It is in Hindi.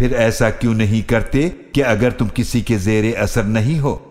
फिर ऐसा क्यों नहीं करते कि अगर तुम किसी के जेर असर नहीं हो?